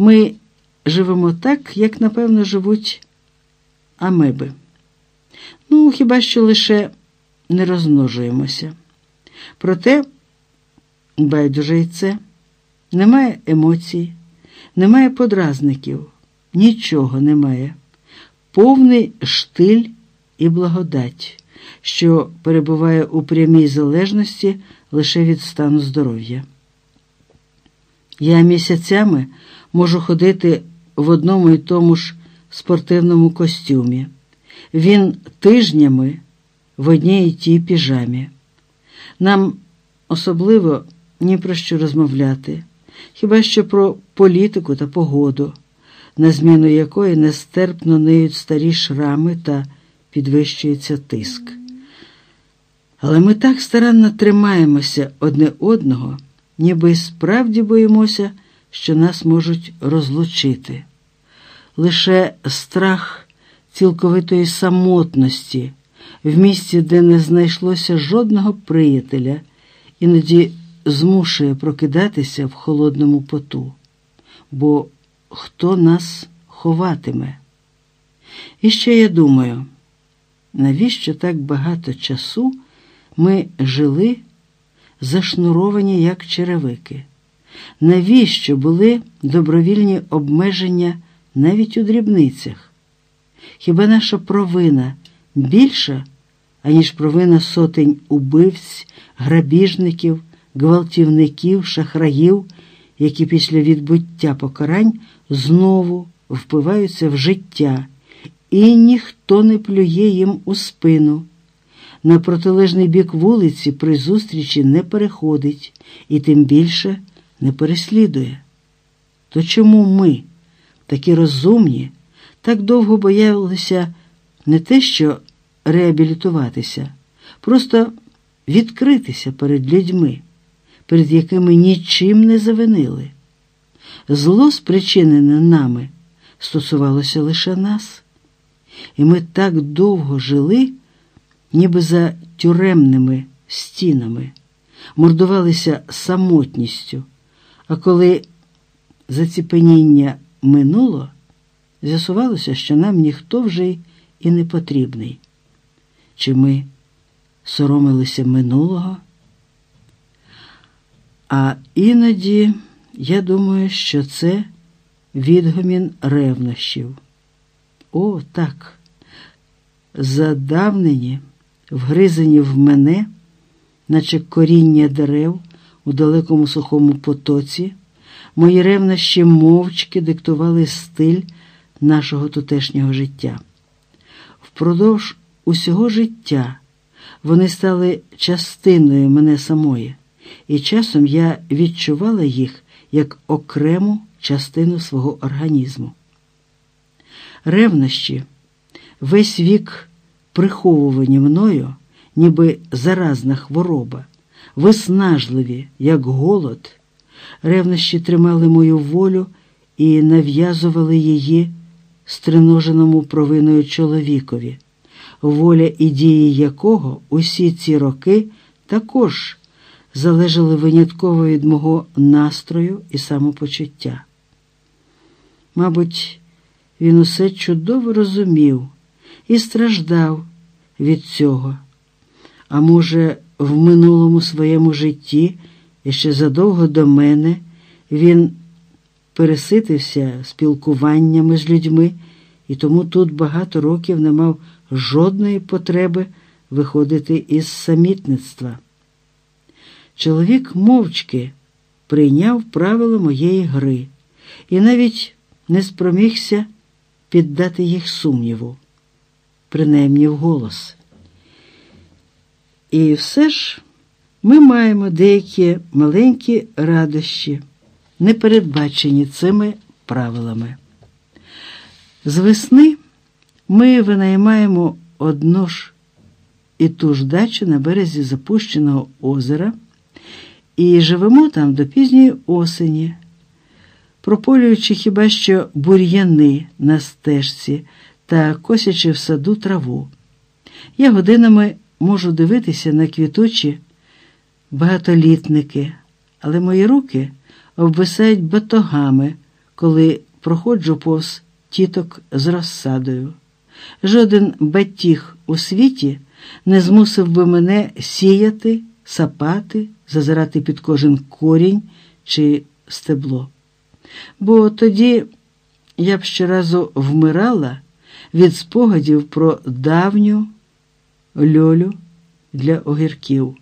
Ми живемо так, як, напевно, живуть амеби. Ну, хіба що лише не розмножуємося. Проте, байдуже й це, немає емоцій, немає подразників, нічого немає, повний штиль і благодать, що перебуває у прямій залежності лише від стану здоров'я. Я місяцями можу ходити в одному і тому ж спортивному костюмі. Він тижнями в одній і тій піжамі. Нам особливо ні про що розмовляти, хіба що про політику та погоду, на зміну якої нестерпно ниють старі шрами та підвищується тиск. Але ми так старанно тримаємося одне одного, ніби справді боїмося, що нас можуть розлучити. Лише страх цілковитої самотності в місці, де не знайшлося жодного приятеля, іноді змушує прокидатися в холодному поту, бо хто нас ховатиме? І ще я думаю, навіщо так багато часу ми жили зашнуровані як черевики? Навіщо були добровільні обмеження навіть у дрібницях? Хіба наша провина більша, аніж провина сотень убивць, грабіжників, гвалтівників, шахраїв, які після відбуття покарань знову впиваються в життя, і ніхто не плює їм у спину. На протилежний бік вулиці при зустрічі не переходить і тим більше не переслідує. То чому ми, такі розумні, так довго боялися не те, що реабілітуватися, просто відкритися перед людьми, перед якими нічим не завинили? Зло, спричинене нами, стосувалося лише нас, і ми так довго жили, ніби за тюремними стінами, мордувалися самотністю. А коли заціпеніння минуло, з'ясувалося, що нам ніхто вже і не потрібний. Чи ми соромилися минулого? А іноді я думаю, що це відгомін ревнощів. О, так, задавнені, вгризані в мене, наче коріння дерев у далекому сухому потоці, мої ревнощі мовчки диктували стиль нашого тутешнього життя. Впродовж усього життя вони стали частиною мене самої, і часом я відчувала їх як окрему частину свого організму. Ревнощі, весь вік приховувані мною, ніби заразна хвороба, виснажливі, як голод, ревнощі тримали мою волю і нав'язували її стриноженому провиною чоловікові, воля і дії якого усі ці роки також залежали винятково від мого настрою і самопочуття. Мабуть, він усе чудово розумів і страждав від цього, а може, в минулому своєму житті, і ще задовго до мене, він переситився спілкуваннями з людьми і тому тут багато років не мав жодної потреби виходити із самітництва. Чоловік мовчки прийняв правила моєї гри і навіть не спромігся піддати їх сумніву, принаймні вголос. І все ж ми маємо деякі маленькі радощі, не передбачені цими правилами. З весни ми винаймаємо одну ж і ту ж дачу на березі запущеного озера і живемо там до пізньої осені, прополюючи хіба що бур'яни на стежці та косячи в саду траву. Я годинами можу дивитися на квітучі багатолітники, але мої руки обвисають батогами коли проходжу повз тіток з розсадою. Жоден батіг у світі не змусив би мене сіяти, сапати, зазирати під кожен корінь чи стебло. Бо тоді я б щоразу вмирала від спогадів про давню льолю для огірків.